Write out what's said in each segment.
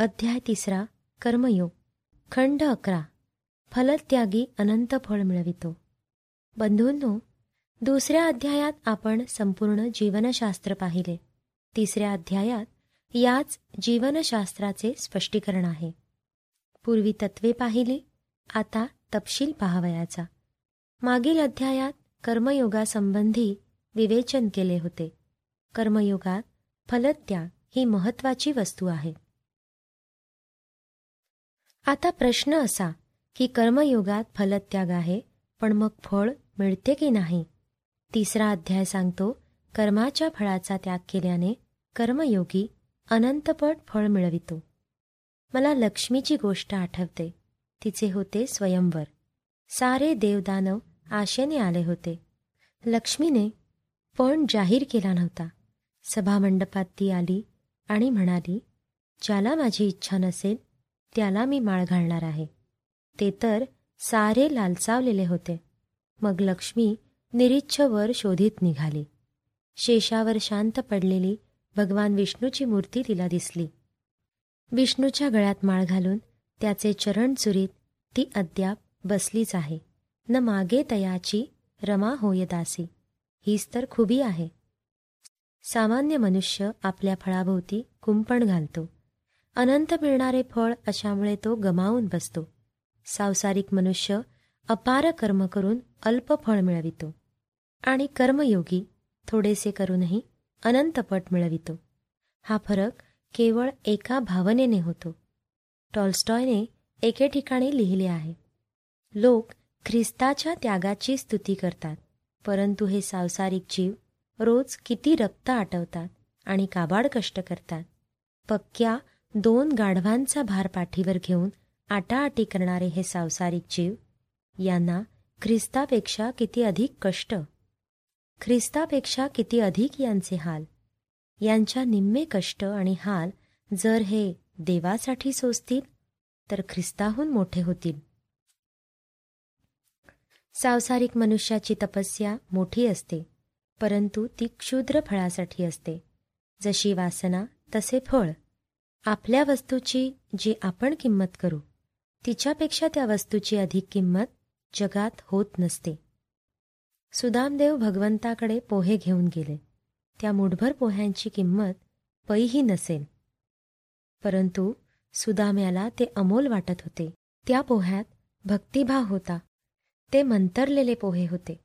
अध्याय तिसरा कर्मयोग. खंड अकरा. फलत्यागी अनंत फळ मिळवितो. बंधूंनो दुसऱ्या अध्यायात आपण संपूर्ण जीवनशास्त्र पाहिले. तिसऱ्या अध्यायात याच जीवनशास्त्राचे स्पष्टीकरण आहे. पूर्वी तत्वे पाहिली आता तपशील पाहावयाचा. मागील अध्यायात कर्मयोगासंबंधी विवेचन केले होते. कर्मयोगात फलत्याग ही महत्वाची वस्तू आहे. आता प्रश्न असा की कर्मयोगात फलत्याग आहे पण मग फळ मिळते की नाही? तिसरा अध्याय सांगतो कर्माच्या फळाचा त्याग केल्याने कर्मयोगी अनंतपट फळ मिळवितो. मला लक्ष्मीची गोष्ट आठवते. तिचे होते स्वयंवर. सारे देवदानव आशेने आले होते. लक्ष्मीने पण जाहीर केला नव्हता. सभामंडपात ती आली आणि म्हणाली ज्याला माझी इच्छा नसेल त्याला मी माळ घालणार आहे. ते तर सारे लालचावलेले होते. मग लक्ष्मी निरीच्छवर शोधित निघाली. शेषावर शांत पडलेली भगवान विष्णूची मूर्ती तिला दिसली. विष्णूच्या गळ्यात माळ घालून त्याचे चरण चुरीत ती अद्याप बसलीच आहे. न मागे तयाची रमा होय दासी. हीच तर खुबी आहे. सामान्य मनुष्य आपल्या फळाभोवती कुंपण घालतो. अनंत मिळणारे फळ अशामुळे तो गमावून बसतो. सांसारिक मनुष्य अपार कर्म करून अल्प फळ मिळवितो. आणि कर्मयोगी थोडेसे करूनही अनंतपट मिळवितो. हा फरक केवळ एका भावनेने होतो. टॉल्स्टॉयने एके ठिकाणी लिहिले आहे. लोक ख्रिस्ताच्या त्यागाची स्तुती करतात परंतु हे सांसारिक जीव रोज किती रक्त आटवतात आणि काबाड कष्ट करतात. पक्क्या दोन गाढवांचा भार पाठीवर घेऊन आटाआटी करणारे हे सांसारिक जीव यांना ख्रिस्तापेक्षा किती अधिक कष्ट? ख्रिस्तापेक्षा किती अधिक यांचे हाल? यांच्या निम्मे कष्ट आणि हाल जर हे देवासाठी सोसतील तर ख्रिस्ताहून मोठे होतील. सांसारिक मनुष्याची तपस्या मोठी असते परंतु ती क्षुद्र फळासाठी असते. जशी वासना तसे फळ. आपल्या वस्तूची जी आपण किंमत करू तिच्यापेक्षा त्या वस्तूची अधिक किंमत जगात होत नसते. सुदामदेव भगवंताकडे पोहे घेऊन गेले. त्या मुठभर पोह्यांची किंमत पैही नसेल. परंतु सुदाम्याला ते अमोल वाटत होते. त्या पोह्यात भक्तिभाव होता. ते मंतरलेले पोहे होते.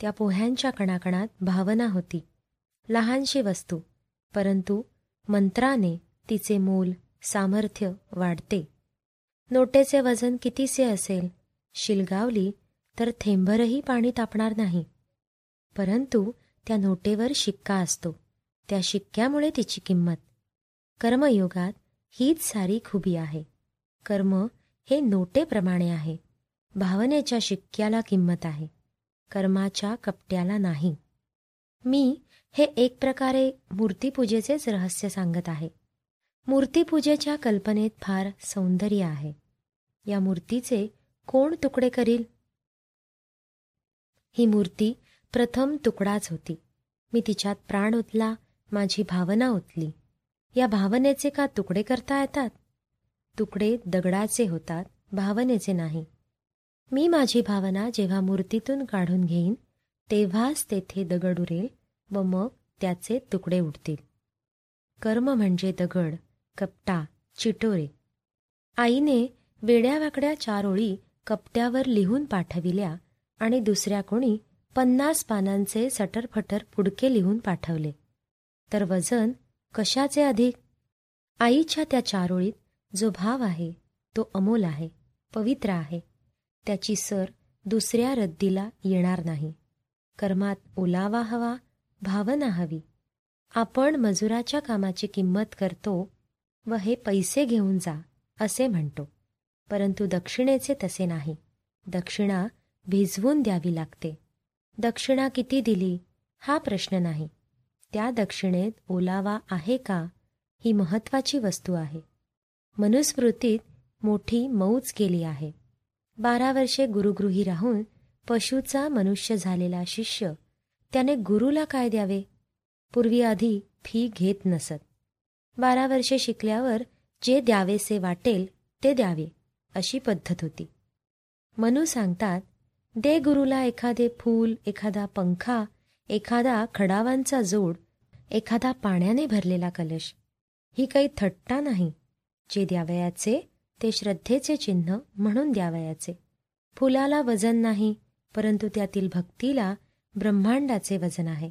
त्या पोह्यांच्या कणाकणात भावना होती. लहानशी वस्तू परंतु मंत्राने तिचे मोल सामर्थ्य वाढते. नोटेचे वजन कितीसे असेल? शिलगावली तर थेंबरही पाणी तापणार नाही. परंतु त्या नोटेवर शिक्का असतो. त्या शिक्क्यामुळे तिची किंमत. कर्मयोगात हीच सारी खुबी आहे. कर्म हे नोटेप्रमाणे आहे. भावनेच्या शिक्क्याला किंमत आहे. कर्माच्या कपट्याला नाही. मी हे एक प्रकारे मूर्तीपूजेचेच रहस्य सांगत आहे. मूर्तीपूजेच्या कल्पनेत फार सौंदर्य आहे. या मूर्तीचे कोण तुकडे करील? ही मूर्ती प्रथम तुकडाच होती. मी तिच्यात प्राण ओतला माझी भावना ओतली. या भावनेचे का तुकडे करता येतात? तुकडे दगडाचे होतात भावनेचे नाही. मी माझी भावना जेव्हा मूर्तीतून काढून घेईन तेव्हाच तेथे दगड उरेल व मग त्याचे तुकडे उडतील. कर्म म्हणजे दगड कपटा चिटोरे. आईने वेड्यावाकड्या चार ओळी कपट्यावर लिहून पाठविल्या आणि दुसऱ्या कोणी पन्नास पानांचे सटरफटर पुडके लिहून पाठवले. तर वजन कशाचे अधिक? आईच्या त्या चारोळीत जो भाव आहे तो अमोल आहे पवित्र आहे. त्याची सर दुसऱ्या रद्दीला येणार नाही. कर्मात ओलावा हवा भावना हवी. आपण मजुराच्या कामाची किंमत करतो व हे पैसे घेऊन जा असे म्हणतो. परंतु दक्षिणेचे तसे नाही. दक्षिणा भिजवून द्यावी लागते. दक्षिणा किती दिली? हा प्रश्न नाही. त्या दक्षिणेत ओलावा आहे का? ही महत्वाची वस्तू आहे. मनुस्मृतीत मोठी मौज केली आहे. बारा वर्षे गुरुगृही राहून पशुचा मनुष्य झालेला शिष्य त्याने गुरुला काय द्यावे? पूर्वी आधी फी घेत नसत. बारा वर्षे शिकल्यावर जे द्यावेसे वाटेल ते द्यावे अशी पद्धत होती. मनू सांगतात दे गुरुला एखादे फूल एखादा पंखा एखादा खडावांचा जोड एखादा पाण्याने भरलेला कलश. ही काही थट्टा नाही. जे द्यावयाचे ते श्रद्धेचे चिन्ह म्हणून द्यावयाचे. फुलाला वजन नाही परंतु त्यातील भक्तीला ब्रह्मांडाचे वजन आहे.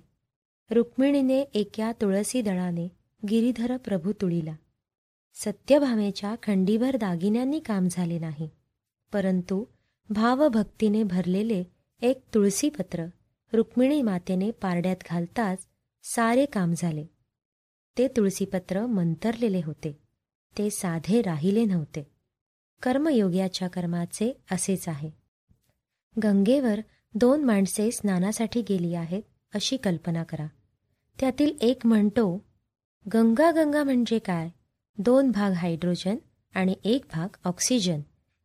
रुक्मिणीने एका तुळसी दळाने गिरीधर प्रभू तुळीला सत्यभामेच्या खंडीभर दागिन्यांनी काम झाले नाही. परंतु भावभक्तीने भरलेले एक तुळसीपत्र रुक्मिणी मातेने पारड्यात घालताच सारे काम झाले. ते तुळसीपत्र मंतरलेले होते. ते साधे राहिले नव्हते. कर्मयोग्याच्या कर्माचे असेच आहे. गंगेवर दोन माणसे स्नानासाठी गेली आहेत अशी कल्पना करा. त्यातील एक म्हणतो गंगा गंगा म्हणजे काय? दोन भाग हायड्रोजन आणि एक भाग ऑक्सिजन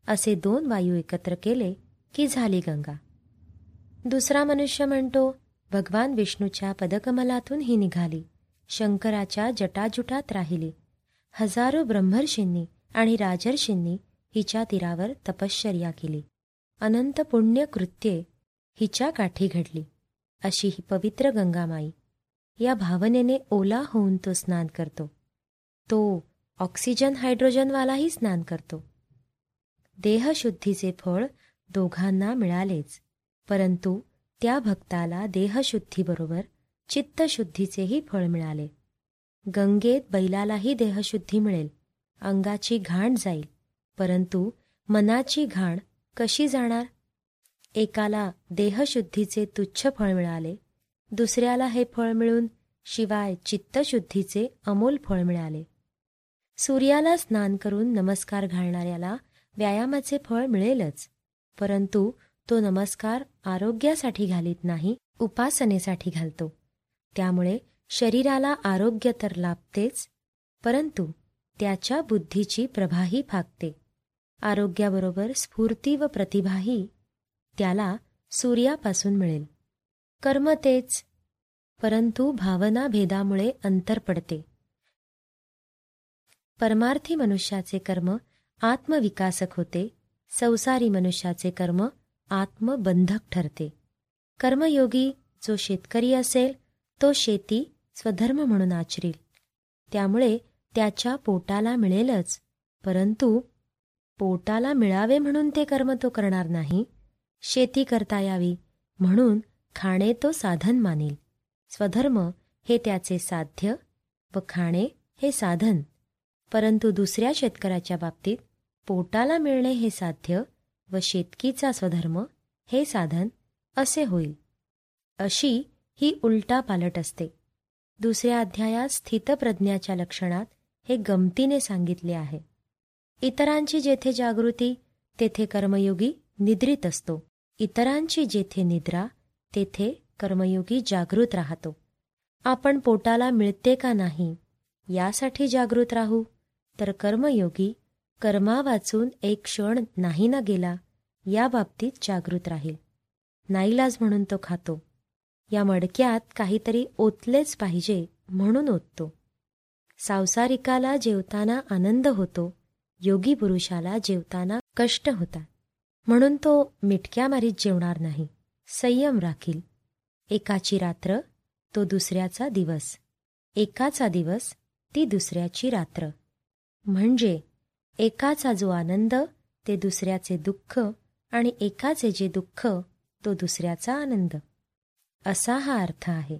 असे दोन वायू एकत्र केले की झाली गंगा. दुसरा मनुष्य म्हणतो भगवान विष्णूच्या पदकमलातून ही निघाली. शंकराच्या जटाजुटात राहिली. हजारो ब्रह्मर्षींनी आणि राजर्षींनी हिच्या तीरावर तपश्चर्या केली. अनंत पुण्य कृत्ये हिच्या काठी घडली. अशी ही पवित्र गंगामाई या भावनेने ओला होऊन तो स्नान करतो. तो ऑक्सिजन हायड्रोजनवालाही स्नान करतो. देहशुद्धीचे फळ दोघांना मिळालेच परंतु त्या भक्ताला देहशुद्धीबरोबर चित्तशुद्धीचेही फळ मिळाले. गंगेत बैलालाही देहशुद्धी मिळेल अंगाची घाण जाईल परंतु मनाची घाण कशी जाणार? एकाला देहशुद्धीचे तुच्छ फळ मिळाले दुसऱ्याला हे फळ मिळून शिवाय चित्तशुद्धीचे अमोल फळ मिळाले. सूर्याला स्नान करून नमस्कार घालणाऱ्याला व्यायामाचे फळ मिळेलच परंतु तो नमस्कार आरोग्यासाठी घालीत नाही उपासनेसाठी घालतो. त्यामुळे शरीराला आरोग्य तर लाभतेच परंतु त्याच्या बुद्धीची प्रभाही फाकते आरोग्याबरोबर स्फूर्ती व प्रतिभाही त्याला सूर्यापासून मिळेल. कर्म तेच परंतु भावना भेदामुळे अंतर पडते. परमार्थी मनुष्याचे कर्म आत्मविकासक होते संसारी मनुष्याचे कर्म आत्मबंधक ठरते. कर्मयोगी जो शेतकरी असेल तो शेती स्वधर्म म्हणून आचरील. त्यामुळे त्याच्या पोटाला मिळेलच परंतु पोटाला मिळावे म्हणून ते कर्म तो करणार नाही. शेती करता यावी म्हणून खाणे तो साधन मानेल. स्वधर्म हे त्याचे साध्य व खाणे हे साधन. परंतु दुसऱ्या शेतकऱ्याच्या बाबतीत पोटाला मिळणे हे साध्य व शेतकीचा स्वधर्म हे साधन असे होईल. अशी ही उलटा पालट असते. दुसऱ्या अध्यायात स्थितप्रज्ञाच्या लक्षणात हे गमतीने सांगितले आहे. इतरांची जेथे जागृती तेथे कर्मयोगी निद्रित असतो. इतरांची जेथे निद्रा तेथे कर्मयोगी जागृत राहतो. आपण पोटाला मिळते का नाही यासाठी जागृत राहू. तर कर्मयोगी कर्मा वाचून एक क्षण नाही ना गेला या बाबतीत जागृत राहील. नाईलाज म्हणून तो खातो. या मडक्यात काहीतरी ओतलेच पाहिजे म्हणून ओततो. सांसारिकाला जेवताना आनंद होतो योगी पुरुषाला जेवताना कष्ट होतात. म्हणून तो मिटक्या मारीत जेवणार नाही. संयम राखील. एकाची रात्र तो दुसऱ्याचा दिवस. एकाचा दिवस ती दुसऱ्याची रात्र. म्हणजे एकाचा जो आनंद ते दुसऱ्याचे दुःख आणि एकाचे जे दुःख तो दुसऱ्याचा आनंद. असा हा अर्थ आहे.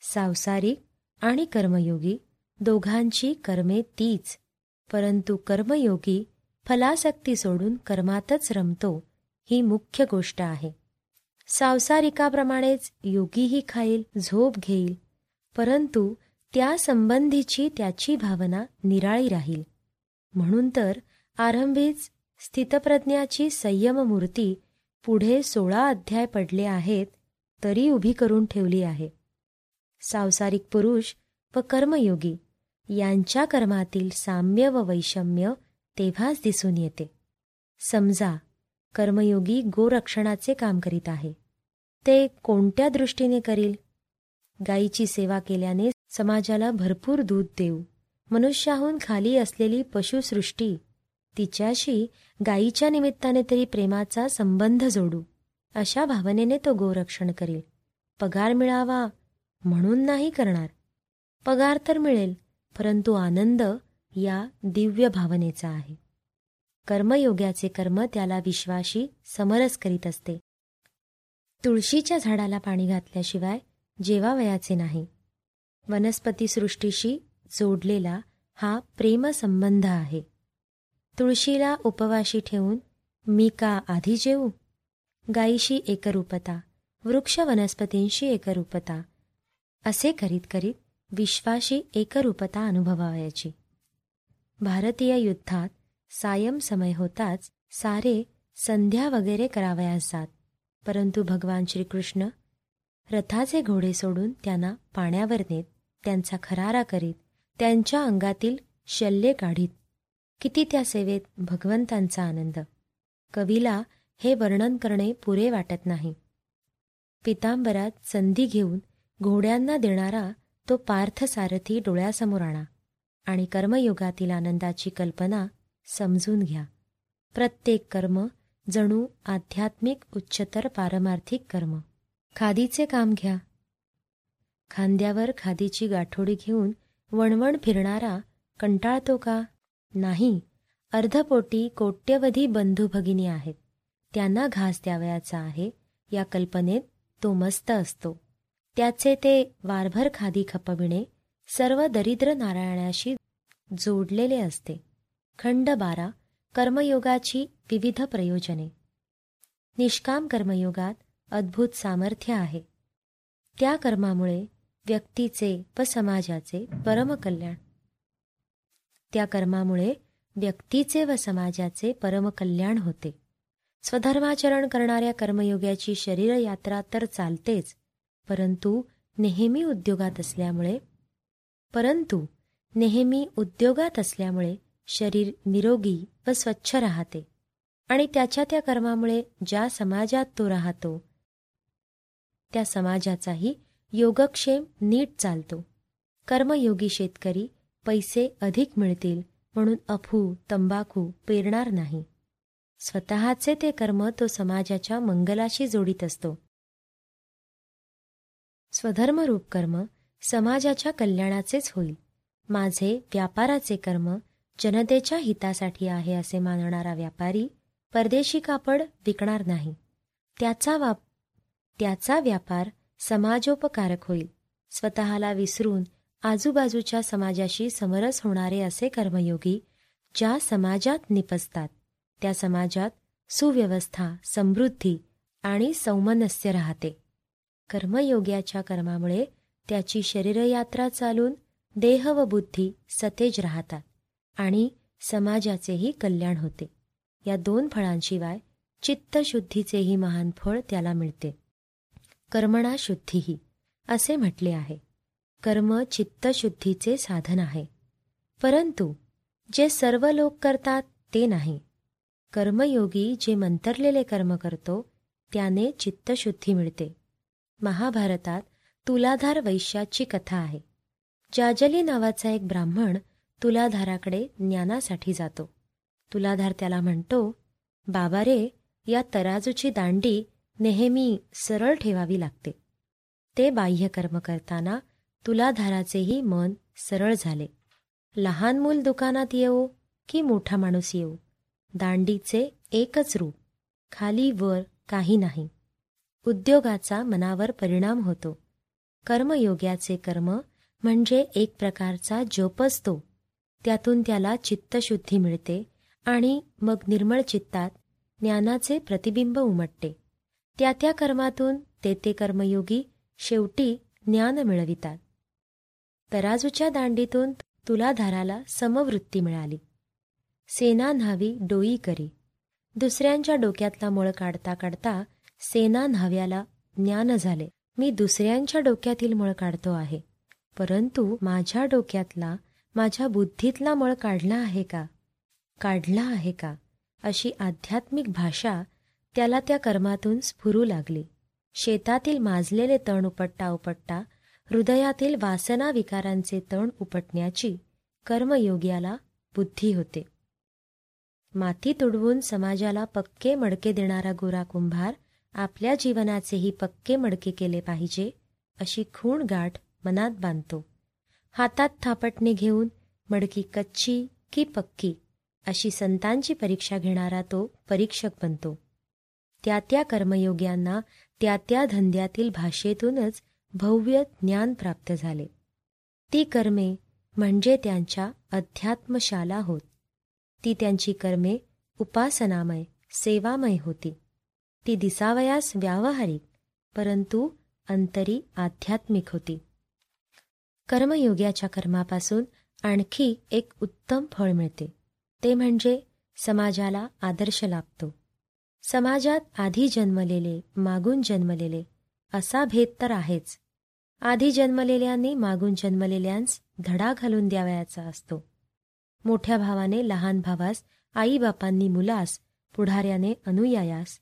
सांसारिक आणि कर्मयोगी दोघांची कर्मे तीच परंतु कर्मयोगी फलासक्ती सोडून कर्मातच रमतो ही मुख्य गोष्ट आहे. सांसारिकाप्रमाणेच योगीही खाईल झोप घेईल. परंतु त्या संबंधीची त्याची भावना निराळी राहील. म्हणून तर आरंभीच स्थितप्रज्ञाची संयम मूर्ती पुढे सोळा अध्याय पडले आहेत तरी उभी करून ठेवली आहे. सांसारिक पुरुष व कर्मयोगी यांच्या कर्मातील साम्य व वैषम्य तेव्हाच दिसून येते. समजा कर्मयोगी गोरक्षणाचे काम करीत आहे. ते कोणत्या दृष्टीने करील? गायीची सेवा केल्याने समाजाला भरपूर दूध देऊ. मनुष्याहून खाली असलेली पशुसृष्टी तिच्याशी गायीच्या निमित्ताने तरी प्रेमाचा संबंध जोडू. अशा भावनेने तो गोरक्षण करील. पगार मिळावा म्हणून नाही करणार. पगार तर मिळेल परंतु आनंद या दिव्य भावनेचा आहे. कर्मयोग्याचे कर्म त्याला विश्वाशी समरस करीत असते. तुळशीच्या झाडाला पाणी घातल्याशिवाय जेवावयाचे नाही. वनस्पतीसृष्टीशी जोडलेला हा प्रेमसंबंध आहे. तुळशीला उपवाशी ठेवून मी का आधी जेऊ? गायीशी एकरूपता वृक्ष वनस्पतींशी एकरूपता असे करीत करीत विश्वाशी एकरूपता अनुभवावयाची. भारतीय युद्धात सायम समय होताच सारे संध्या वगैरे करावयास जात. परंतु भगवान श्रीकृष्ण रथाचे घोडे सोडून त्यांना पाण्यावर नेत त्यांचा खरारा करीत त्यांच्या अंगातील शल्ये काढीत. किती त्या सेवेत भगवंतांचा आनंद. कवीला हे वर्णन करणे पुरे वाटत नाही. पितांबरात संधी घेऊन घोड्यांना देणारा तो पार्थसारथी डोळ्यासमोर आणा आणि कर्मयुगातील आनंदाची कल्पना समजून घ्या. प्रत्येक कर्म जणू आध्यात्मिक उच्चतर पारमार्थिक कर्म. खादीचे काम घ्या. खांद्यावर खादीची गाठोडी घेऊन वणवण फिरणारा कंटाळतो का? नाही. अर्धपोटी कोट्यवधी बंधू भगिनी आहेत. त्यांना घास द्यावयाचा आहे या कल्पनेत तो मस्त असतो. त्याचे ते वारभर खादी खपविणे सर्व दरिद्र नारायणाशी जोडलेले असते. खंड बारा कर्मयोगाची विविध प्रयोजने. निष्काम कर्मयोगात अद्भुत सामर्थ्य आहे. त्या कर्मामुळे व्यक्तीचे व समाजाचे परमकल्याण त्या कर्मामुळे व्यक्तीचे व समाजाचे परमकल्याण होते. स्वधर्माचरण करणाऱ्या कर्मयोगाची शरीरयात्रा तर चालतेच परंतु नेहमी उद्योगात असल्यामुळे परंतु नेहमी उद्योगात असल्यामुळे शरीर निरोगी व स्वच्छ राहते आणि त्याच्या त्या कर्मामुळे ज्या समाजात तो राहतो त्या समाजाचाही योगक्षेम नीट चालतो. कर्मयोगी शेतकरी पैसे अधिक मिळतील म्हणून अफू तंबाखू पेरणार नाही. स्वतःचे ते कर्म तो समाजाच्या मंगलाशी जोडीत असतो. स्वधर्मरूप कर्म समाजाच्या कल्याणाचेच होईल. माझे व्यापाराचे कर्म जनतेच्या हितासाठी आहे असे मानणारा व्यापारी परदेशी कापड विकणार नाही. त्याचा वाप त्याचा व्यापार समाजोपकारक होईल. स्वतःला विसरून आजूबाजूच्या समाजाशी समरस होणारे असे कर्मयोगी ज्या समाजात निपजतात त्या समाजात सुव्यवस्था समृद्धी आणि सौमनस्य राहते. कर्मयोग्याच्या कर्मामुळे त्याची शरीरयात्रा चालून देह व बुद्धी सतेज राहतात. आणि समाजाचेही कल्याण होते. या दोन फळांशिवाय चित्तशुद्धीचेही महान फळ त्याला मिळते. कर्मणा शुद्धीही असे म्हटले आहे. कर्म चित्तशुद्धीचे साधन आहे. परंतु जे सर्व लोक करतात ते नाही. कर्मयोगी जे मंतरलेले कर्म करतो त्याने चित्तशुद्धी मिळते. महाभारतात तुलाधार वैश्याची कथा आहे. जाजली नावाचा एक ब्राह्मण तुलाधाराकडे ज्ञानासाठी जातो. तुलाधार त्याला म्हणतो बाबा रे या तराजूची दांडी नेहमी सरळ ठेवावी लागते. ते बाह्यकर्म करताना तुलाधाराचेही मन सरळ झाले. लहान मूल दुकानात येऊ की मोठा माणूस येऊ दांडीचे एकच रूप खाली वर काही नाही. उद्योगाचा मनावर परिणाम होतो. कर्मयोग्याचे कर्म म्हणजे एक प्रकारचा जोपसतो त्यातून त्याला चित्तशुद्धी मिळते आणि मग निर्मळ चित्तात ज्ञानाचे प्रतिबिंब उमटते. त्या त्या कर्मातून ते ते कर्मयोगी शेवटी ज्ञान मिळवितात. तराजूच्या दांडीतून तुलाधाराला समवृत्ती मिळाली. सेना न्हावी डोई करी. दुसऱ्यांच्या डोक्यातला मळ काढता काढता सेना न्हाव्याला ज्ञान झाले. मी दुसऱ्यांच्या डोक्यातील मळ काढतो आहे. परंतु माझ्या डोक्यातला माझ्या बुद्धीतला मळ काढला आहे का? काढला आहे का? अशी आध्यात्मिक भाषा त्याला त्या कर्मातून स्फुरू लागली. शेतातील माजलेले तण उपटता उपटता हृदयातील वासना विकारांचे तण उपटण्याची कर्मयोग्याला बुद्धी होते. माती तुडवून समाजाला पक्के मडके देणारा गोरा कुंभार आपल्या जीवनाचेही पक्के मडके केले पाहिजे अशी खूण गाठ मनात बांधतो. हातात थापटणे घेऊन मडकी कच्ची की पक्की अशी संतांची परीक्षा घेणारा तो परीक्षक बनतो. त्या त्या कर्मयोग्यांना त्या त्या धंद्यातील भाषेतूनच भव्य ज्ञान प्राप्त झाले. ती कर्मे म्हणजे त्यांच्या अध्यात्मशाला होत. ती त्यांची कर्मे उपासनामय सेवामय होती. ती दिसावयास व्यावहारिक परंतु अंतरी आध्यात्मिक होती. कर्मयोग्याच्या कर्मापासून आणखी एक उत्तम फळ मिळते. ते म्हणजे समाजाला आदर्श लाभतो. समाजात आधी जन्मलेले मागून जन्मलेले असा भेद तर आहेच. आधी जन्मलेल्यांनी मागून जन्मलेल्यांस धडा घालून द्यावयाचा असतो. मोठ्या भावाने लहान भावास आईबापांनी मुलास पुढाऱ्याने अनुयायास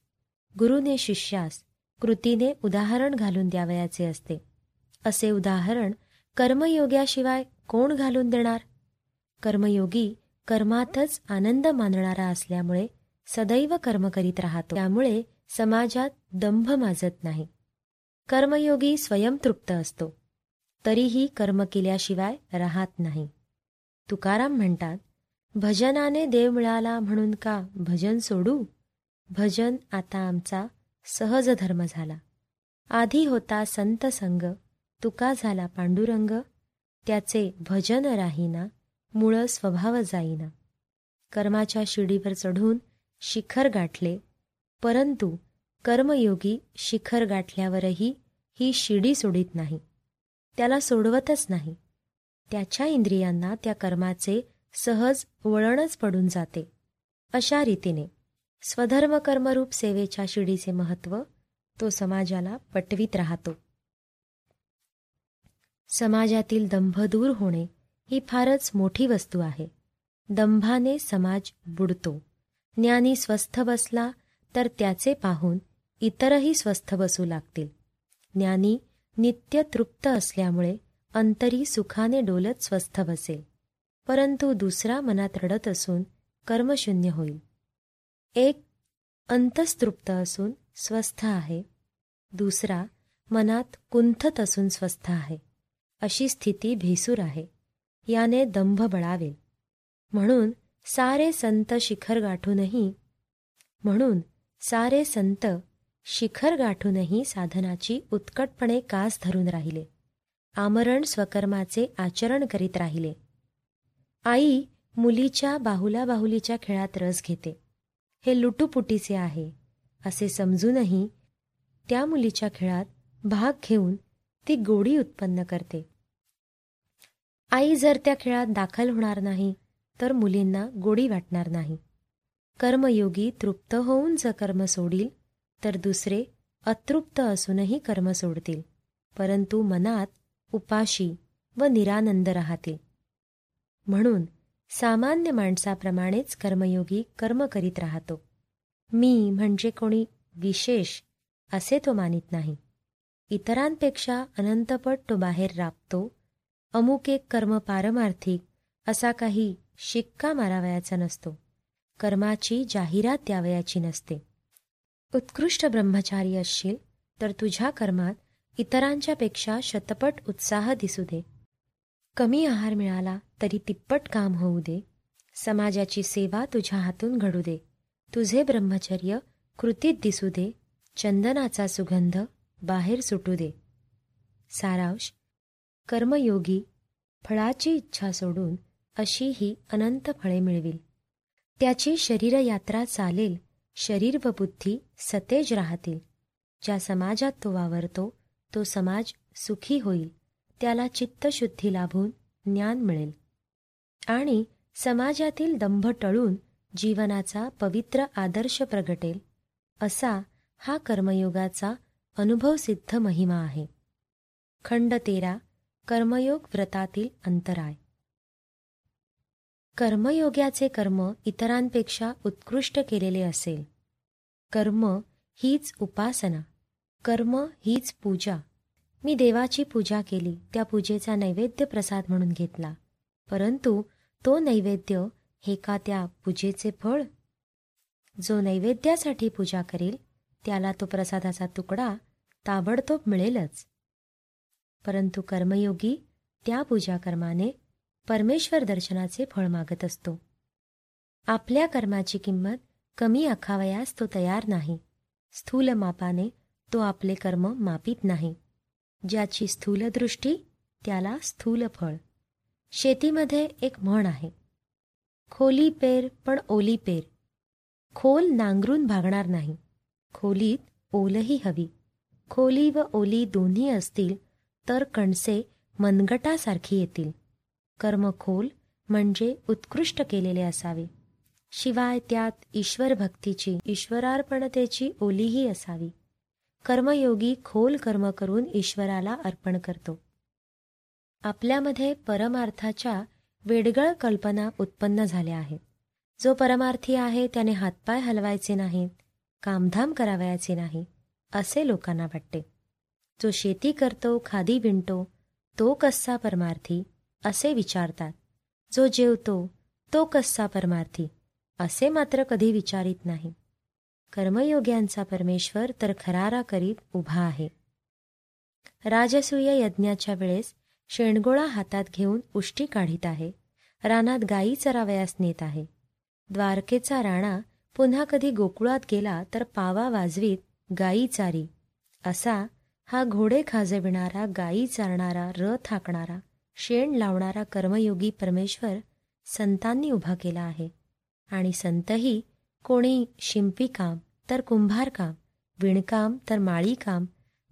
गुरुने शिष्यास कृतीने उदाहरण घालून द्यावयाचे असते. असे उदाहरण कर्मयोग्याशिवाय कोण घालून देणार? कर्मयोगी कर्मातच आनंद मानणारा असल्यामुळे सदैव कर्म करीत राहतो. त्यामुळे समाजात दंभ माजत नाही. कर्मयोगी स्वयंतृप्त असतो. तरीही कर्म केल्याशिवाय राहत नाही. तुकाराम म्हणतात भजनाने देव मिळाला म्हणून का भजन सोडू? भजन आता आमचा सहज धर्म झाला. आधी होता संत संग तुका झाला पांडुरंग? त्याचे भजन राहीना मुळं स्वभाव जाईना. कर्माच्या शिडीवर चढून शिखर गाठले. परंतु कर्मयोगी शिखर गाठल्यावरही ही शिडी सोडित नाही. त्याला सोडवतच नाही. त्याच्या इंद्रियांना त्या कर्माचे सहज वळणच पडून जाते. अशा रीतीने स्वधर्म कर्मरूप सेवेच्या शिडीचे महत्त्व तो समाजाला पटवीत राहतो. समाजातील दंभ दूर होणे ही फारच मोठी वस्तू आहे. दंभाने समाज बुडतो. ज्ञानी स्वस्थ बसला तर त्याचे पाहून इतरही स्वस्थ बसू लागतील. ज्ञानी नित्य तृप्त असल्यामुळे अंतरी सुखाने डोलत स्वस्थ बसेल. परंतु दुसरा मनात रडत असून कर्मशून्य होईल. एक अंतस्तृप्त असून स्वस्थ आहे. दुसरा मनात कुंथत असून स्वस्थ आहे. अशी स्थिती भेसूर आहे. याने दंभ बळावेल. म्हणून सारे संत शिखर गाठूनही म्हणून सारे संत शिखर गाठूनही साधनाची उत्कटपणे कास धरून राहिले. आमरण स्वकर्माचे आचरण करीत राहिले. आई मुलीच्या बाहुला बाहुलीच्या खेळात रस घेते. हे लुटुपुटीचे आहे असे समजूनही त्या मुलीच्या खेळात भाग घेऊन ती गोडी उत्पन्न करते. आई जर त्या खेळात दाखल होणार नाही तर मुलींना गोडी वाटणार नाही. कर्मयोगी तृप्त होऊन जर कर्म सोडील तर दुसरे अतृप्त असूनही कर्म सोडतील परंतु मनात उपाशी व निरानंद राहतील. म्हणून सामान्य माणसाप्रमाणेच कर्मयोगी कर्म करीत राहतो. मी म्हणजे कोणी विशेष असे तो मानित नाही. इतरांपेक्षा अनंतपट तो बाहेर राबतो. अमुक एक कर्म पारमार्थिक असा काही शिक्का मारावयाचा नसतो. कर्माची जाहिरात द्यावयाची नसते. उत्कृष्ट ब्रह्मचारी असशील तर तुझ्या कर्मात इतरांच्यापेक्षा शतपट उत्साह दिसू दे. कमी आहार मिळाला तरी तिप्पट काम होऊ दे. समाजाची सेवा तुझ्या हातून घडू दे. तुझे ब्रह्मचर्य कृतीत दिसू दे. चंदनाचा सुगंध बाहेर सुटू दे. सारांश कर्मयोगी फळाची इच्छा सोडून अशी ही अनंत फळे मिळविल. त्याची शरीरयात्रा चालेल शरीर व बुद्धी सतेज राहतील. ज्या समाजात तो वावरतो तो समाज सुखी होईल. त्याला चित्तशुद्धी लाभून ज्ञान मिळेल. आणि समाजातील दंभ टळून जीवनाचा पवित्र आदर्श प्रगटेल असा हा कर्मयोगाचा अनुभवसिद्ध महिमा आहे. खंड तेरा कर्मयोग व्रतातील अंतराय. कर्मयोग्याचे कर्म इतरांपेक्षा उत्कृष्ट केलेले असेल. कर्म हीच उपासना. कर्म हीच पूजा. मी देवाची पूजा केली त्या पूजेचा नैवेद्य प्रसाद म्हणून घेतला. परंतु तो नैवेद्य हे का त्या पूजेचे फळ? जो नैवेद्यासाठी पूजा करेल त्याला तो प्रसादाचा तुकडा ताबडतोब मिळेलच. परंतु कर्मयोगी त्या पूजा कर्माने परमेश्वर दर्शनाचे फळ मागत असतो. आपल्या कर्माची किंमत कमी आखावयास तो तयार नाही. स्थूल मापाने तो आपले कर्म मापित नाही. ज्याची स्थूल दृष्टी त्याला स्थूल फळ. शेतीमध्ये एक म्हण आहे. खोली पेर पण ओली पेर. खोल नांगरून भागणार नाही. खोलीत ओलही हवी. खोली व ओली दोन्ही असतील तर कणसे मनगटासारखी येतील. कर्म खोल म्हणजे उत्कृष्ट केलेले असावे. शिवाय त्यात ईश्वर भक्तीची ईश्वरार्पणतेची ओलीही असावी. कर्मयोगी खोल कर्म करून ईश्वराला अर्पण करतो. आपल्यामध्ये परमार्थाच्या वेडगळ कल्पना उत्पन्न झाल्या आहेत. जो परमार्थी आहे त्याने हातपाय हलवायचे नाहीत कामधाम करावयाचे नाही. असे लोकांना वाटते. जो शेती करतो खादी विणतो तो कस्सा परमार्थी असे विचारतात. जो जेवतो तो कस्सा परमार्थी असे मात्र कधी विचारित नाही. कर्मयोग्यांचा परमेश्वर तर खरारा करीत उभा आहे. राजसूय यज्ञाच्या वेळेस शेणगोळा हातात घेऊन उष्टी काढीत आहे. रानात गायी चरावयास नेत आहे. द्वारकेचा राणा पुन्हा कधी गोकुळात गेला तर पावा वाजवीत गायी चारी. असा हा घोडे खाजविणारा गायी चारणारा रथ हाकणारा शेण लावणारा कर्मयोगी परमेश्वर संतांनी उभा केला आहे. आणि संतही कोणी शिंपीकाम तर कुंभारकाम विणकाम तर माळीकाम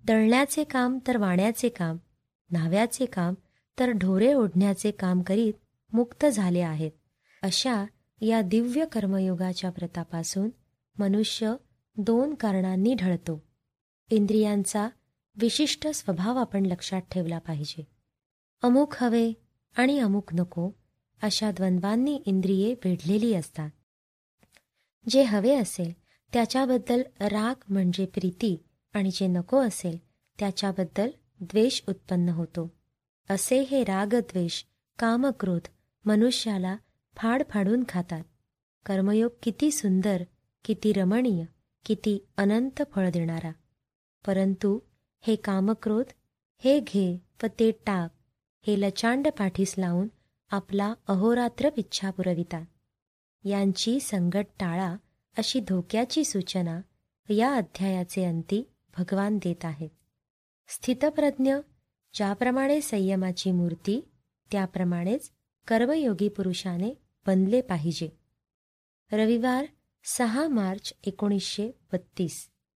दळण्याचे काम तर वाण्याचे काम न्हाव्याचे काम तर ढोरे ओढण्याचे काम करीत मुक्त झाले आहेत. अशा या दिव्य कर्मयोगाच्या व्रतापासून मनुष्य दोन कारणांनी ढळतो. इंद्रियांचा विशिष्ट स्वभाव आपण लक्षात ठेवला पाहिजे. अमुक हवे आणि अमुक नको अशा द्वंद्वांनी इंद्रिये वेढलेली असतात. जे हवे असेल त्याच्याबद्दल राग म्हणजे प्रीती आणि जे नको असेल त्याच्याबद्दल द्वेष उत्पन्न होतो. असे हे रागद्वेष कामक्रोध मनुष्याला फाड फाडून खातात. कर्मयोग किती सुंदर किती रमणीय किती अनंत फळ देणारा. परंतु हे कामक्रोध हे घे व ते टाक हे लचांड पाठीस लावून आपला अहोरात्र इच्छा पुरवितात यांची संगत टाळा अशी धोक्याची सूचना या अध्यायाचे अंती भगवान देत आहेत. स्थितप्रज्ञ ज्याप्रमाणे संयमाची मूर्ती त्याप्रमाणेच कर्मयोगी पुरुषाने बनले पाहिजे. रविवार सहा मार्च एकोणीसशे बत्तीस.